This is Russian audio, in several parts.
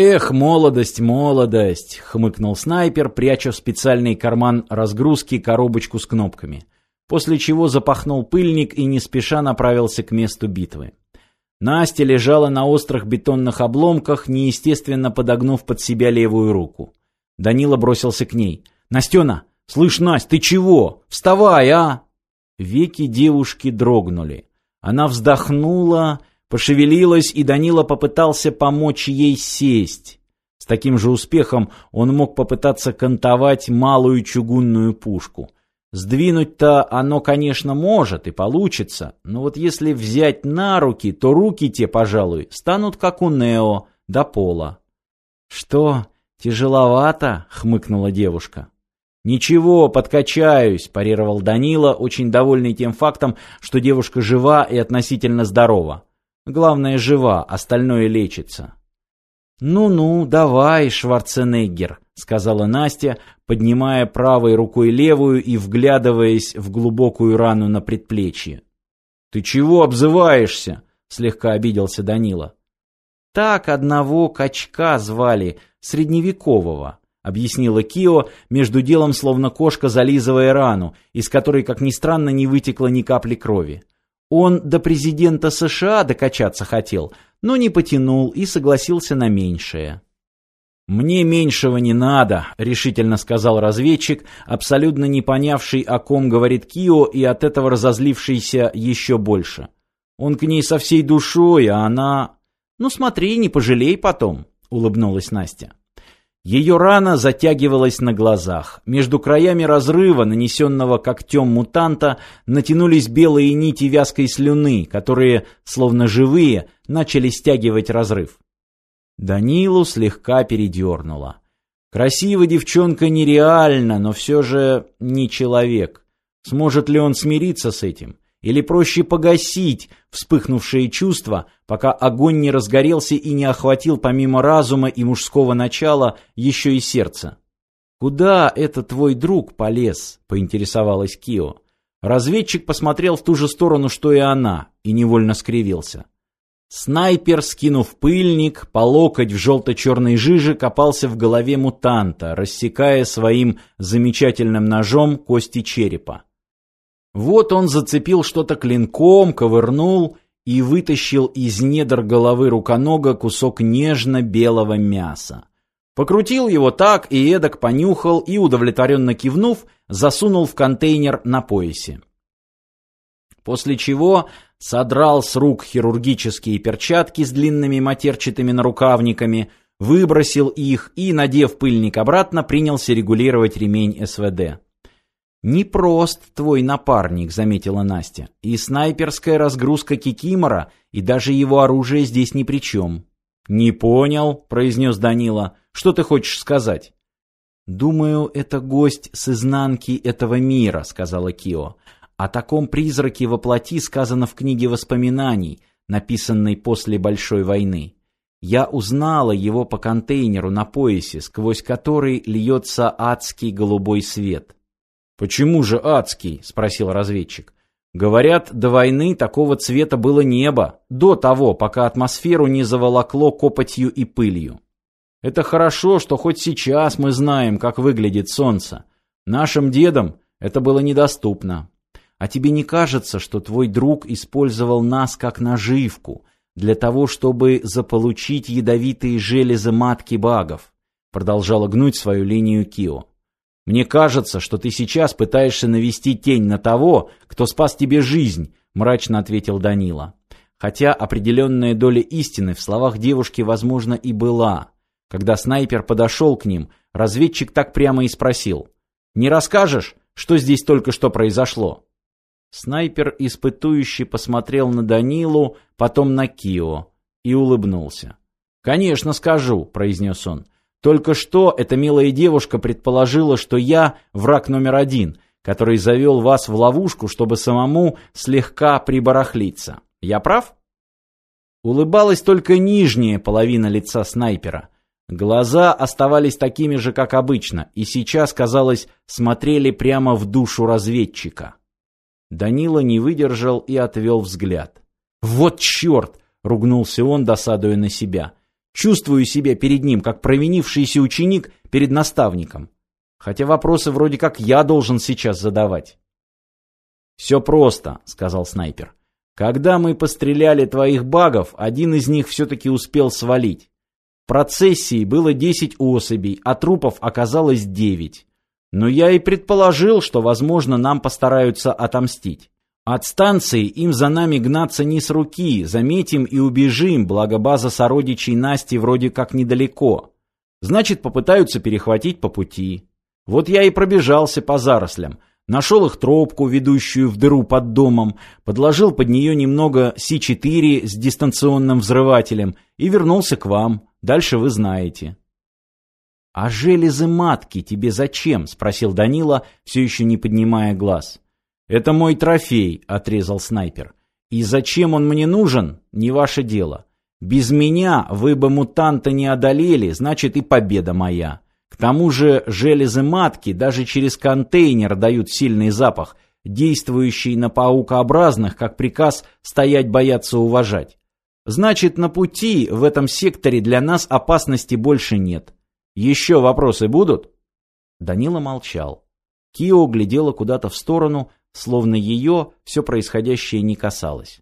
«Эх, молодость, молодость!» — хмыкнул снайпер, пряча в специальный карман разгрузки коробочку с кнопками. После чего запахнул пыльник и не спеша направился к месту битвы. Настя лежала на острых бетонных обломках, неестественно подогнув под себя левую руку. Данила бросился к ней. «Настена! Слышь, Настя, ты чего? Вставай, а!» Веки девушки дрогнули. Она вздохнула, пошевелилась, и Данила попытался помочь ей сесть. С таким же успехом он мог попытаться кантовать малую чугунную пушку. Сдвинуть-то оно, конечно, может и получится, но вот если взять на руки, то руки те, пожалуй, станут как у Нео, до пола. «Что, тяжеловато?» — хмыкнула девушка. «Ничего, подкачаюсь», — парировал Данила, очень довольный тем фактом, что девушка жива и относительно здорова. Главное, жива, остальное лечится. «Ну-ну, давай, Шварценеггер», — сказала Настя, поднимая правой рукой левую и вглядываясь в глубокую рану на предплечье. «Ты чего обзываешься?» — слегка обиделся Данила. «Так одного качка звали, средневекового», — объяснила Кио, между делом словно кошка зализывая рану, из которой, как ни странно, не вытекло ни капли крови. Он до президента США докачаться хотел, но не потянул и согласился на меньшее. «Мне меньшего не надо», — решительно сказал разведчик, абсолютно не понявший, о ком говорит Кио, и от этого разозлившийся еще больше. «Он к ней со всей душой, а она...» «Ну смотри, не пожалей потом», — улыбнулась Настя. Ее рана затягивалась на глазах. Между краями разрыва, нанесенного когтем мутанта, натянулись белые нити вязкой слюны, которые, словно живые, начали стягивать разрыв. Данилу слегка передернуло. Красивая девчонка нереально, но все же не человек. Сможет ли он смириться с этим? Или проще погасить вспыхнувшие чувства, пока огонь не разгорелся и не охватил помимо разума и мужского начала еще и сердце? «Куда это твой друг полез?» — поинтересовалась Кио. Разведчик посмотрел в ту же сторону, что и она, и невольно скривился. Снайпер, скинув пыльник, по локоть в желто-черной жиже копался в голове мутанта, рассекая своим замечательным ножом кости черепа. Вот он зацепил что-то клинком, ковырнул и вытащил из недр головы руконога кусок нежно-белого мяса. Покрутил его так и эдак понюхал и, удовлетворенно кивнув, засунул в контейнер на поясе. После чего содрал с рук хирургические перчатки с длинными матерчатыми нарукавниками, выбросил их и, надев пыльник обратно, принялся регулировать ремень СВД. «Непрост твой напарник», — заметила Настя. «И снайперская разгрузка Кикимора, и даже его оружие здесь ни при чем». «Не понял», — произнес Данила. «Что ты хочешь сказать?» «Думаю, это гость с изнанки этого мира», — сказала Кио. «О таком призраке воплоти сказано в книге воспоминаний, написанной после Большой войны. Я узнала его по контейнеру на поясе, сквозь который льется адский голубой свет». «Почему же адский?» — спросил разведчик. «Говорят, до войны такого цвета было небо, до того, пока атмосферу не заволокло копотью и пылью. Это хорошо, что хоть сейчас мы знаем, как выглядит солнце. Нашим дедам это было недоступно. А тебе не кажется, что твой друг использовал нас как наживку для того, чтобы заполучить ядовитые железы матки багов?» Продолжала гнуть свою линию Кио. Мне кажется, что ты сейчас пытаешься навести тень на того, кто спас тебе жизнь, мрачно ответил Данила. Хотя определенная доля истины в словах девушки, возможно, и была. Когда снайпер подошел к ним, разведчик так прямо и спросил. «Не расскажешь, что здесь только что произошло?» Снайпер испытующий посмотрел на Данилу, потом на Кио и улыбнулся. «Конечно скажу», — произнес он. Только что эта милая девушка предположила, что я враг номер один, который завел вас в ловушку, чтобы самому слегка прибарахлиться. Я прав? Улыбалась только нижняя половина лица снайпера. Глаза оставались такими же, как обычно, и сейчас, казалось, смотрели прямо в душу разведчика. Данила не выдержал и отвел взгляд. «Вот черт!» — ругнулся он, досадуя на себя. Чувствую себя перед ним, как провинившийся ученик перед наставником. Хотя вопросы вроде как я должен сейчас задавать. «Все просто», — сказал снайпер. «Когда мы постреляли твоих багов, один из них все-таки успел свалить. В процессии было десять особей, а трупов оказалось девять. Но я и предположил, что, возможно, нам постараются отомстить. От станции им за нами гнаться не с руки, заметим и убежим, благо база сородичей Насти вроде как недалеко. Значит, попытаются перехватить по пути. Вот я и пробежался по зарослям, нашел их тропку, ведущую в дыру под домом, подложил под нее немного С4 с дистанционным взрывателем и вернулся к вам. Дальше вы знаете. «А железы матки тебе зачем?» — спросил Данила, все еще не поднимая глаз. «Это мой трофей», — отрезал снайпер. «И зачем он мне нужен, не ваше дело. Без меня вы бы мутанта не одолели, значит и победа моя. К тому же железы матки даже через контейнер дают сильный запах, действующий на паукообразных, как приказ стоять бояться уважать. Значит, на пути в этом секторе для нас опасности больше нет. Еще вопросы будут?» Данила молчал. Кио глядела куда-то в сторону, словно ее все происходящее не касалось.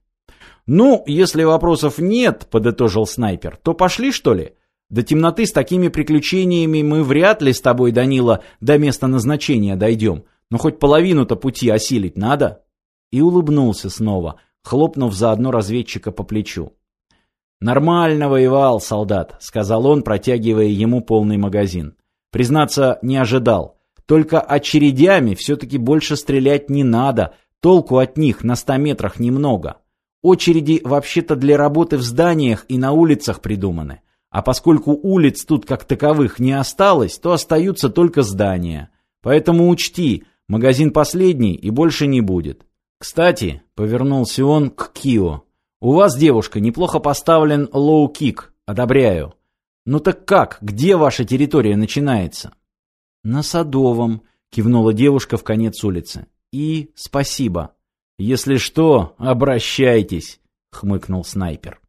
«Ну, если вопросов нет», — подытожил снайпер, — «то пошли, что ли? До темноты с такими приключениями мы вряд ли с тобой, Данила, до места назначения дойдем. Но хоть половину-то пути осилить надо». И улыбнулся снова, хлопнув заодно разведчика по плечу. «Нормально воевал, солдат», — сказал он, протягивая ему полный магазин. «Признаться, не ожидал. Только очередями все-таки больше стрелять не надо, толку от них на ста метрах немного. Очереди вообще-то для работы в зданиях и на улицах придуманы. А поскольку улиц тут как таковых не осталось, то остаются только здания. Поэтому учти, магазин последний и больше не будет. Кстати, повернулся он к Кио. У вас, девушка, неплохо поставлен лоу-кик, одобряю. Ну так как, где ваша территория начинается? «На Садовом», — кивнула девушка в конец улицы. «И спасибо». «Если что, обращайтесь», — хмыкнул снайпер.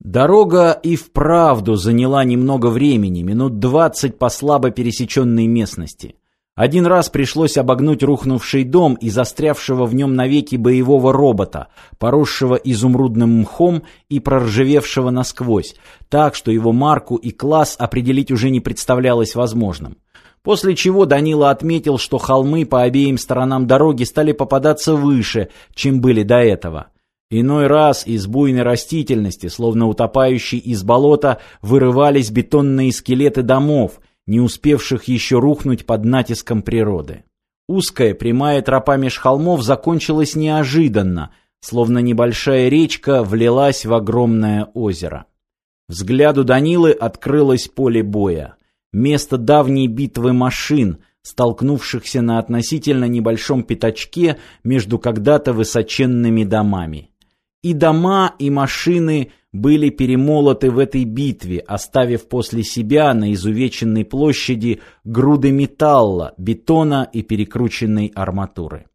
Дорога и вправду заняла немного времени, минут двадцать по слабо пересеченной местности. Один раз пришлось обогнуть рухнувший дом и застрявшего в нем навеки боевого робота, поросшего изумрудным мхом и проржавевшего насквозь, так что его марку и класс определить уже не представлялось возможным. После чего Данила отметил, что холмы по обеим сторонам дороги стали попадаться выше, чем были до этого. Иной раз из буйной растительности, словно утопающей из болота, вырывались бетонные скелеты домов, не успевших еще рухнуть под натиском природы. Узкая прямая тропа меж холмов закончилась неожиданно, словно небольшая речка влилась в огромное озеро. Взгляду Данилы открылось поле боя. Место давней битвы машин, столкнувшихся на относительно небольшом пятачке между когда-то высоченными домами. И дома, и машины были перемолоты в этой битве, оставив после себя на изувеченной площади груды металла, бетона и перекрученной арматуры.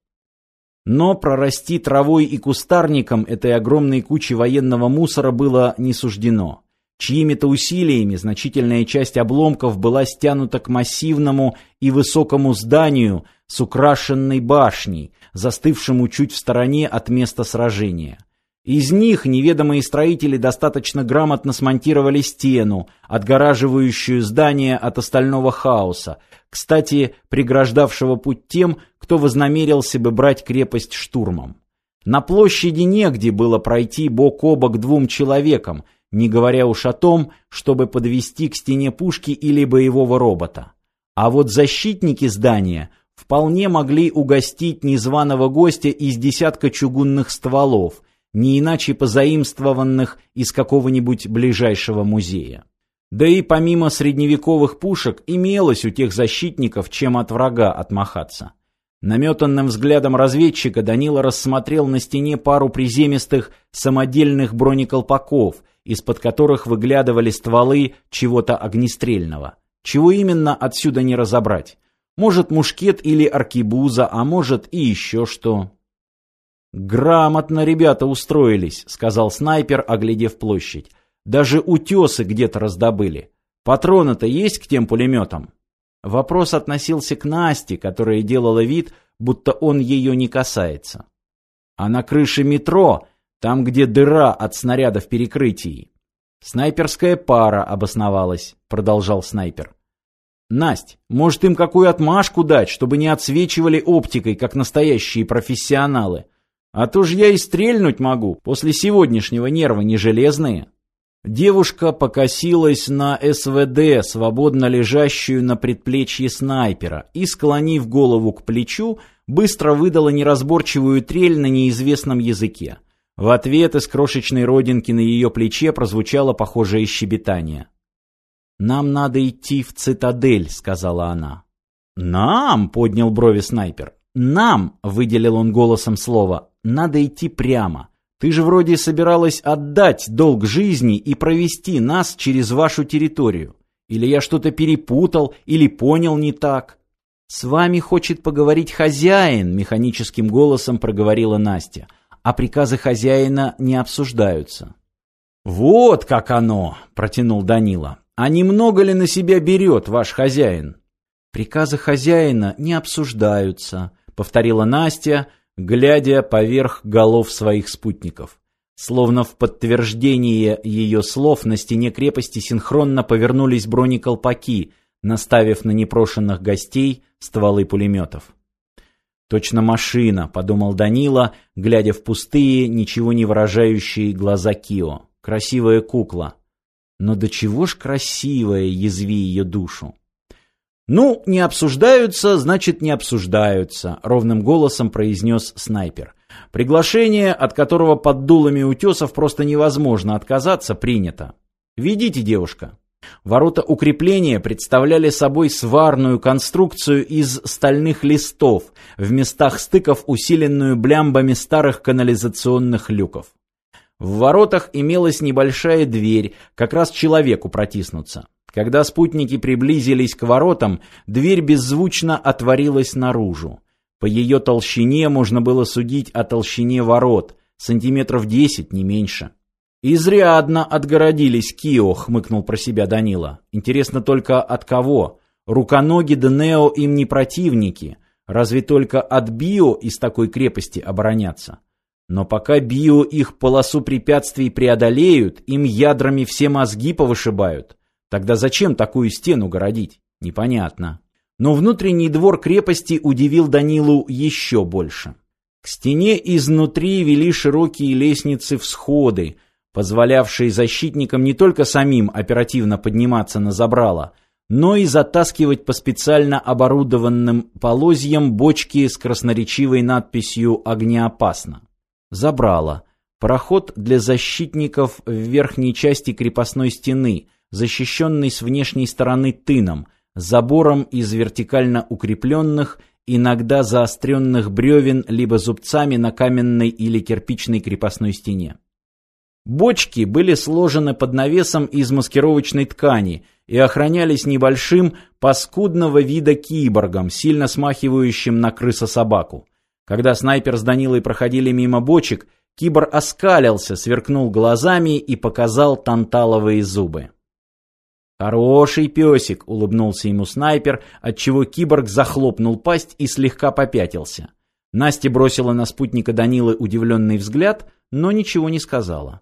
Но прорасти травой и кустарником этой огромной кучи военного мусора было не суждено. Чьими-то усилиями значительная часть обломков была стянута к массивному и высокому зданию с украшенной башней, застывшему чуть в стороне от места сражения. Из них неведомые строители достаточно грамотно смонтировали стену, отгораживающую здание от остального хаоса, кстати, преграждавшего путь тем, кто вознамерился бы брать крепость штурмом. На площади негде было пройти бок о бок двум человекам – не говоря уж о том, чтобы подвести к стене пушки или боевого робота. А вот защитники здания вполне могли угостить незваного гостя из десятка чугунных стволов, не иначе позаимствованных из какого-нибудь ближайшего музея. Да и помимо средневековых пушек имелось у тех защитников чем от врага отмахаться. Наметанным взглядом разведчика Данила рассмотрел на стене пару приземистых самодельных бронеколпаков, из-под которых выглядывали стволы чего-то огнестрельного. Чего именно, отсюда не разобрать. Может, мушкет или аркибуза, а может и еще что. «Грамотно ребята устроились», — сказал снайпер, оглядев площадь. Даже утесы где-то раздобыли. Патроны-то есть к тем пулеметам? Вопрос относился к Насте, которая делала вид, будто он ее не касается. А на крыше метро, там, где дыра от снаряда в перекрытии, снайперская пара обосновалась, продолжал снайпер. Насть, может им какую отмашку дать, чтобы не отсвечивали оптикой, как настоящие профессионалы? А то ж я и стрельнуть могу, после сегодняшнего нервы не железные. Девушка покосилась на СВД, свободно лежащую на предплечье снайпера, и, склонив голову к плечу, быстро выдала неразборчивую трель на неизвестном языке. В ответ из крошечной родинки на ее плече прозвучало похожее щебетание. «Нам надо идти в цитадель», — сказала она. «Нам?» — поднял брови снайпер. «Нам», — выделил он голосом слово, — «надо идти прямо. Ты же вроде собиралась отдать долг жизни и провести нас через вашу территорию. Или я что-то перепутал, или понял не так. С вами хочет поговорить хозяин, механическим голосом проговорила Настя. А приказы хозяина не обсуждаются. Вот как оно, протянул Данила. А немного ли на себя берет ваш хозяин? Приказы хозяина не обсуждаются, повторила Настя, глядя поверх голов своих спутников. Словно в подтверждение ее слов на стене крепости синхронно повернулись бронеколпаки, наставив на непрошенных гостей стволы пулеметов. «Точно машина», — подумал Данила, глядя в пустые, ничего не выражающие глаза Кио. «Красивая кукла». Но до чего ж красивая, язви ее душу. «Ну, не обсуждаются, значит, не обсуждаются», — ровным голосом произнес снайпер. «Приглашение, от которого под дулами утесов просто невозможно отказаться, принято. Ведите, девушка». Ворота укрепления представляли собой сварную конструкцию из стальных листов, в местах стыков усиленную блямбами старых канализационных люков. В воротах имелась небольшая дверь, как раз человеку протиснуться. Когда спутники приблизились к воротам, дверь беззвучно отворилась наружу. По ее толщине можно было судить о толщине ворот, сантиметров десять, не меньше. «Изрядно отгородились Кио», — хмыкнул про себя Данила. «Интересно только от кого? Руконоги Денео им не противники. Разве только от Био из такой крепости обороняться? Но пока Био их полосу препятствий преодолеют, им ядрами все мозги повышибают. Тогда зачем такую стену городить? Непонятно. Но внутренний двор крепости удивил Данилу еще больше. К стене изнутри вели широкие лестницы-всходы, позволявшие защитникам не только самим оперативно подниматься на забрало, но и затаскивать по специально оборудованным полозьям бочки с красноречивой надписью «Огнеопасно». Забрало. Проход для защитников в верхней части крепостной стены – защищенный с внешней стороны тыном, забором из вертикально укрепленных, иногда заостренных бревен либо зубцами на каменной или кирпичной крепостной стене. Бочки были сложены под навесом из маскировочной ткани и охранялись небольшим, паскудного вида киборгом, сильно смахивающим на крыса-собаку. Когда снайпер с Данилой проходили мимо бочек, кибор оскалился, сверкнул глазами и показал танталовые зубы. «Хороший песик», — улыбнулся ему снайпер, отчего киборг захлопнул пасть и слегка попятился. Настя бросила на спутника Данилы удивленный взгляд, но ничего не сказала.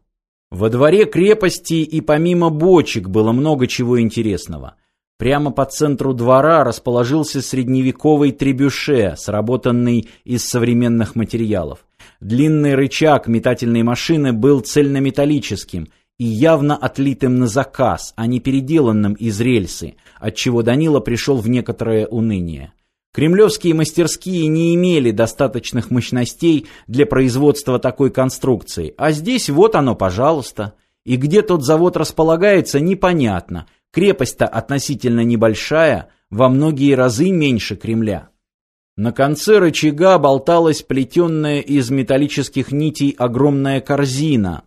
Во дворе крепости и помимо бочек было много чего интересного. Прямо по центру двора расположился средневековый требюше, сработанный из современных материалов. Длинный рычаг метательной машины был цельнометаллическим — и явно отлитым на заказ, а не переделанным из рельсы, отчего Данила пришел в некоторое уныние. Кремлевские мастерские не имели достаточных мощностей для производства такой конструкции, а здесь вот оно, пожалуйста. И где тот завод располагается, непонятно. Крепость-то относительно небольшая, во многие разы меньше Кремля. На конце рычага болталась плетенная из металлических нитей огромная корзина,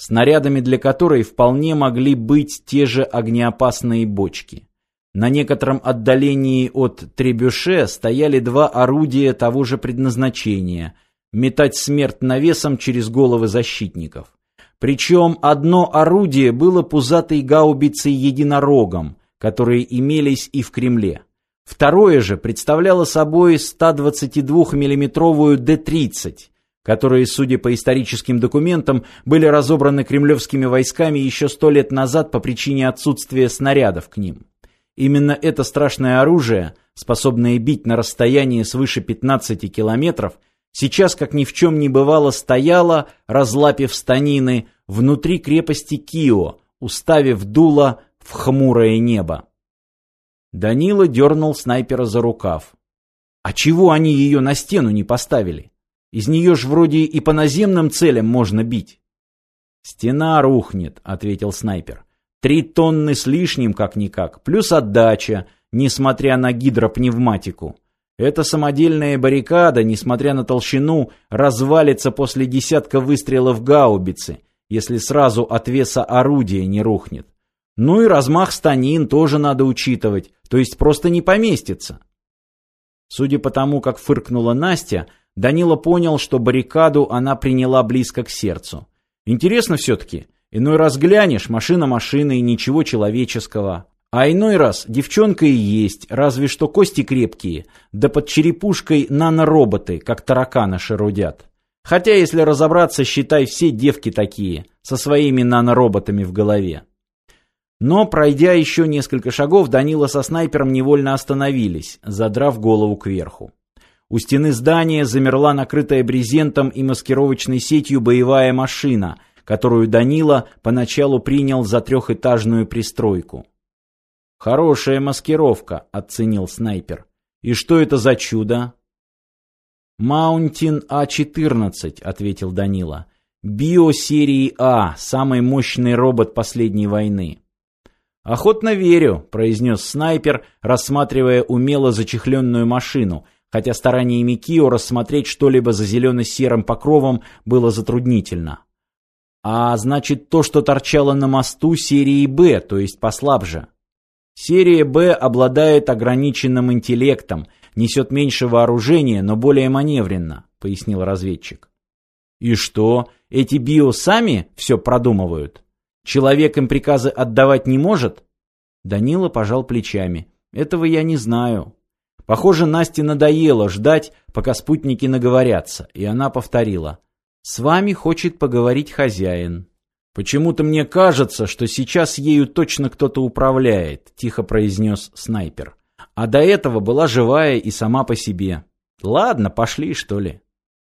снарядами для которой вполне могли быть те же огнеопасные бочки. На некотором отдалении от Требюше стояли два орудия того же предназначения – метать смерть навесом через головы защитников. Причем одно орудие было пузатой гаубицей единорогом, которые имелись и в Кремле. Второе же представляло собой 122 миллиметровую Д-30, которые, судя по историческим документам, были разобраны кремлевскими войсками еще сто лет назад по причине отсутствия снарядов к ним. Именно это страшное оружие, способное бить на расстоянии свыше 15 километров, сейчас, как ни в чем не бывало, стояло, разлапив станины, внутри крепости Кио, уставив дуло в хмурое небо. Данила дернул снайпера за рукав. А чего они ее на стену не поставили? Из нее ж вроде и по наземным целям можно бить. «Стена рухнет», — ответил снайпер. «Три тонны с лишним, как-никак, плюс отдача, несмотря на гидропневматику. Эта самодельная баррикада, несмотря на толщину, развалится после десятка выстрелов гаубицы, если сразу от веса орудия не рухнет. Ну и размах станин тоже надо учитывать, то есть просто не поместится». Судя по тому, как фыркнула Настя, Данила понял, что баррикаду она приняла близко к сердцу. Интересно все-таки. Иной раз глянешь, машина машиной, ничего человеческого. А иной раз девчонка и есть, разве что кости крепкие, да под черепушкой нанороботы, как тараканы шерудят. Хотя, если разобраться, считай, все девки такие, со своими нанороботами в голове. Но, пройдя еще несколько шагов, Данила со снайпером невольно остановились, задрав голову кверху. У стены здания замерла накрытая брезентом и маскировочной сетью боевая машина, которую Данила поначалу принял за трехэтажную пристройку. «Хорошая маскировка», — оценил снайпер. «И что это за чудо?» «Маунтин А-14», — ответил Данила. «Био серии А, самый мощный робот последней войны». «Охотно верю», — произнес снайпер, рассматривая умело зачехленную машину — хотя стараниями Кио рассмотреть что-либо за зелено-серым покровом было затруднительно. А значит, то, что торчало на мосту серии «Б», то есть послабже. Серия «Б» обладает ограниченным интеллектом, несет меньше вооружения, но более маневренно, пояснил разведчик. И что, эти био сами все продумывают? Человек им приказы отдавать не может? Данила пожал плечами. Этого я не знаю. Похоже, Насте надоело ждать, пока спутники наговорятся, и она повторила. «С вами хочет поговорить хозяин». «Почему-то мне кажется, что сейчас ею точно кто-то управляет», — тихо произнес снайпер. «А до этого была живая и сама по себе. Ладно, пошли, что ли».